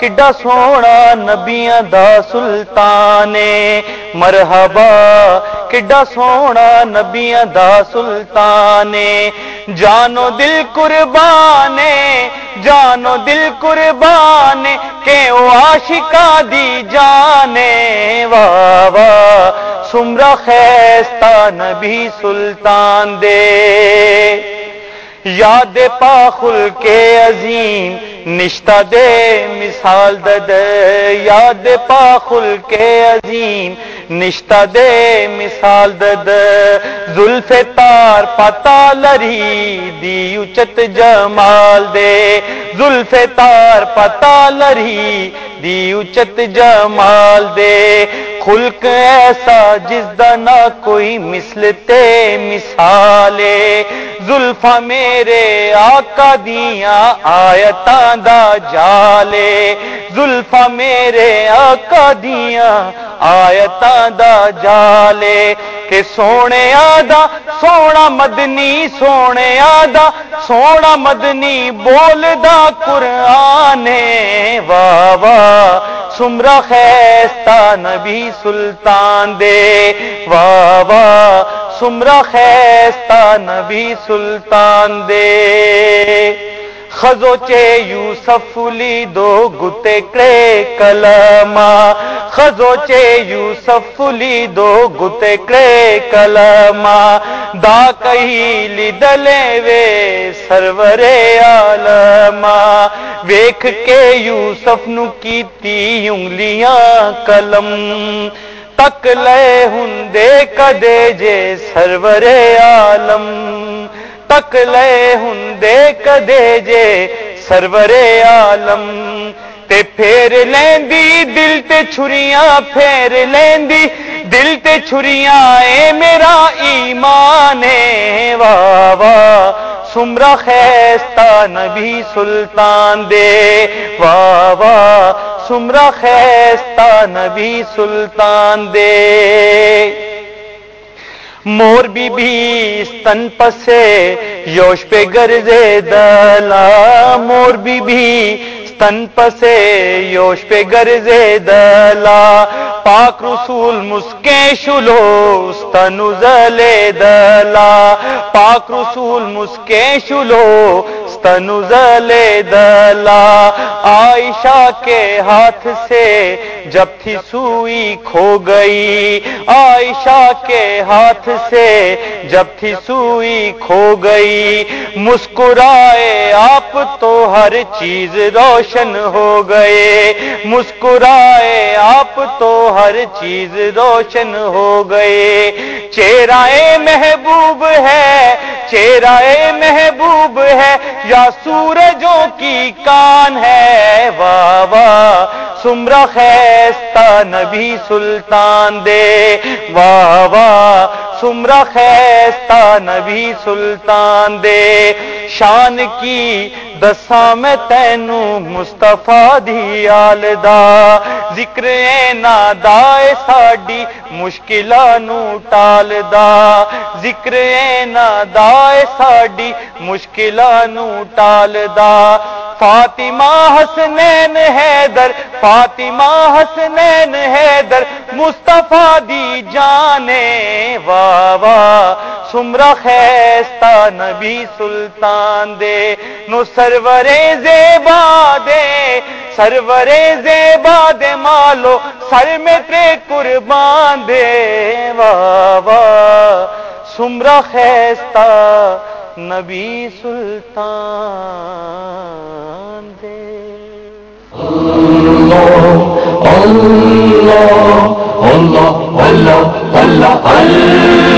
کڈا سونا نبیاں دا سلطان مرحبا کڈا سونا نبیاں دا سلطان جانو دل قربان جانو دل قربان کہ او عاشقا دی جانے واہ واہ سمرا خیستا نبی سلطان دے یاد پاخل کے عظیم نشتہ دے، مثال دد یاد پاخل کے عظیم۔ نشتہ دے، مثال دد زلف تار پتا لری، دی اچت جمال دے۔ زلف تار پتا لری، دی اچت جمال دے۔ خلق ایسا جس دا نہ کوئی مثلتے مثالے۔ زلفا میرے آقا دیاں آیتاں دا جالے۔ زلفا میرے آقا دیاں آیتاں دا جالے۔ کہ سونے آدھا سونا مدنی سونے آدھا سونا مدنی بول دا قرآن واہ واہ سمرا خیستا نبی سلطان دے۔ واہ واہ سمرا خیستا نبی سلطان دے۔ خزو چے یوسف لی دو گتے کرے کلما خزو چے یوسف لی دو گتے کرے کلما دا کہی لی دلے وے سرور عالما ویکھ کے یوسف نو کیتی انگلیاں کلم تک لے ہندے کدے جے سرور عالم۔ تک لے ہندے کدے جے سرور عالم تے پھیر لیندی، دل تے چھریاں پھیر لیندی، دل تے چھریاں اے میرا ایمان واہ واہ سمرا خیستا نبی سلطان دے واہ واہ سمرا خیستا نبی سلطان دے۔ مور بی بی ستن پسے، یوش پہ گرزے دلا۔ مور بی بی ستن پسے، یوش پہ گرزے دلا۔ پاک رسول مسکے شلو ستن زلے دلا۔ پاک رسول مسکے شلو ستن زلے دلا، عائشہ کے ہاتھ سے جب تھی سوئی کھو گئی۔ عائشہ کے ہاتھ سے جب تھی سوئی کھو گئی۔ مسکرائے آپ تو ہر چیز روشن ہو گئے۔ مسکرائے آپ تو ہر چیز روشن ہو گئے۔ چہرہ محبوب ہے چہرہ محبوب ہے، یا سورجوں کی کان ہے، واہ واہ سمرا خیستا نبی سلطان دے، واہ واہ سمرا خیستا نبی سلطان دے۔ شان کی دساں میں تینو مستفا دی آلدا ذکر نادا ساڈی مشکلاں نو ٹالدا ذکر نادا ساڈی مشکلاں نو ٹالدا فاطمہ حسنین حیدر فاطمہ حسنین حیدر مصطفیٰ دی جانے واہ واہ سمرا خیستا نبی سلطان دے نو سرورے زیبا دے سرورے زیبا دے مالو سر میں تے قربان دے واہ واہ سمرا خیستا نبی سلطان دے اللہ اللہ اللہ اللہ اللہ اللہ